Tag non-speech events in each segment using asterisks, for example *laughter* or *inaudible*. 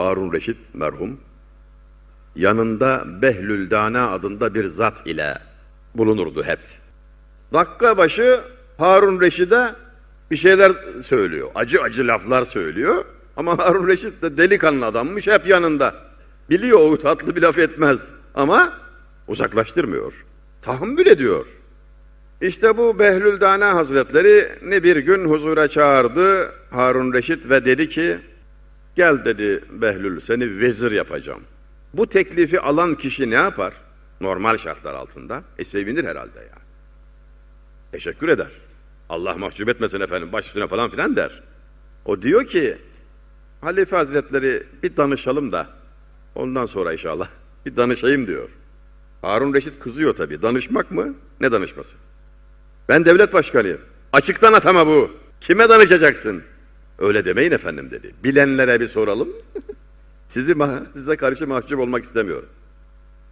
Harun Reşit merhum yanında Behlül Dana adında bir zat ile bulunurdu hep. Dakika başı Harun Reşit'e bir şeyler söylüyor. Acı acı laflar söylüyor. Ama Harun Reşit de delikanlı adammış hep yanında. Biliyor o tatlı bir laf etmez. Ama uzaklaştırmıyor. Tahammül ediyor. İşte bu Behlül Dana Hazretleri ne bir gün huzura çağırdı Harun Reşit ve dedi ki gel dedi Behlül seni vezir yapacağım. Bu teklifi alan kişi ne yapar? Normal şartlar altında. E sevinir herhalde ya. Teşekkür eder. Allah mahcup etmesin efendim baş üstüne falan filan der. O diyor ki Halife Hazretleri bir danışalım da ondan sonra inşallah *laughs* bir danışayım diyor. Harun Reşit kızıyor tabii. Danışmak mı? Ne danışması? Ben devlet başkanıyım. Açıktan atama bu. Kime danışacaksın? Öyle demeyin efendim dedi. Bilenlere bir soralım. *laughs* Sizi size karşı mahcup olmak istemiyorum.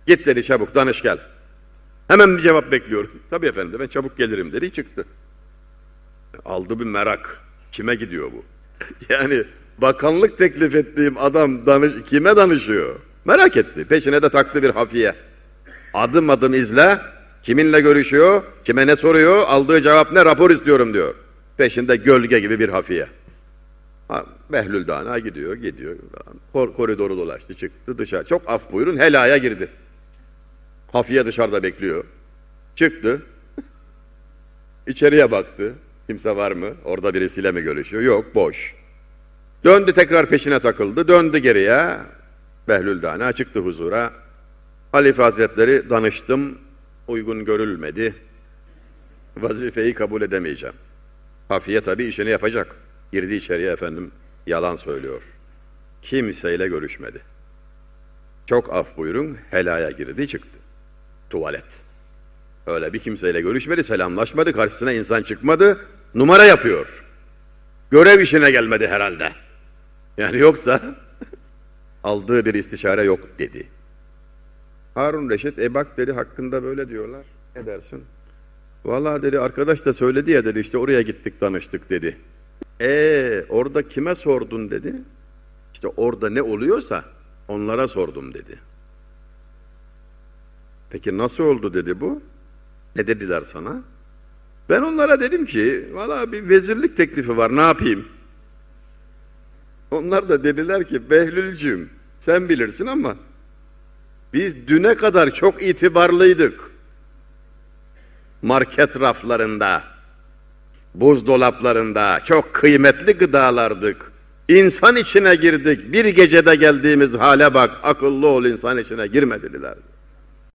Git dedi çabuk danış gel. Hemen bir cevap bekliyorum. *laughs* Tabii efendim ben çabuk gelirim dedi çıktı. Aldı bir merak. Kime gidiyor bu? *laughs* yani bakanlık teklif ettiğim adam danış, kime danışıyor? Merak etti. Peşine de taktı bir hafiye. Adım adım izle. Kiminle görüşüyor? Kime ne soruyor? Aldığı cevap ne? Rapor istiyorum diyor. Peşinde gölge gibi bir hafiye. Behlül Dana gidiyor, gidiyor. Kor koridoru dolaştı, çıktı dışarı. Çok af buyurun, helaya girdi. Hafiye dışarıda bekliyor. Çıktı. İçeriye baktı. Kimse var mı? Orada birisiyle mi görüşüyor? Yok, boş. Döndü tekrar peşine takıldı. Döndü geriye. Behlül Dana çıktı huzura. Halife Hazretleri danıştım. Uygun görülmedi. Vazifeyi kabul edemeyeceğim. Hafiye tabi işini yapacak. Girdi içeriye efendim. Yalan söylüyor. Kimseyle görüşmedi. Çok af buyurun. Helaya girdi çıktı. Tuvalet. Öyle bir kimseyle görüşmedi, selamlaşmadı, karşısına insan çıkmadı, numara yapıyor. Görev işine gelmedi herhalde. Yani yoksa *laughs* aldığı bir istişare yok dedi. Harun Reşit, e bak dedi hakkında böyle diyorlar. Ne dersin? Vallahi dedi arkadaş da söyledi ya dedi işte oraya gittik danıştık dedi. E orada kime sordun dedi. İşte orada ne oluyorsa onlara sordum dedi. Peki nasıl oldu dedi bu? Ne dediler sana? Ben onlara dedim ki valla bir vezirlik teklifi var ne yapayım? Onlar da dediler ki Behlülcüğüm sen bilirsin ama biz düne kadar çok itibarlıydık. Market raflarında, buzdolaplarında çok kıymetli gıdalardık. İnsan içine girdik. Bir gecede geldiğimiz hale bak. Akıllı ol insan içine girme dediler.